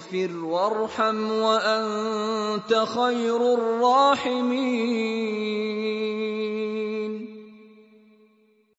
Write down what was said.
واغفر وَارْحَمْ وَأَنتَ خَيْرُ الرَّاحِمِينَ.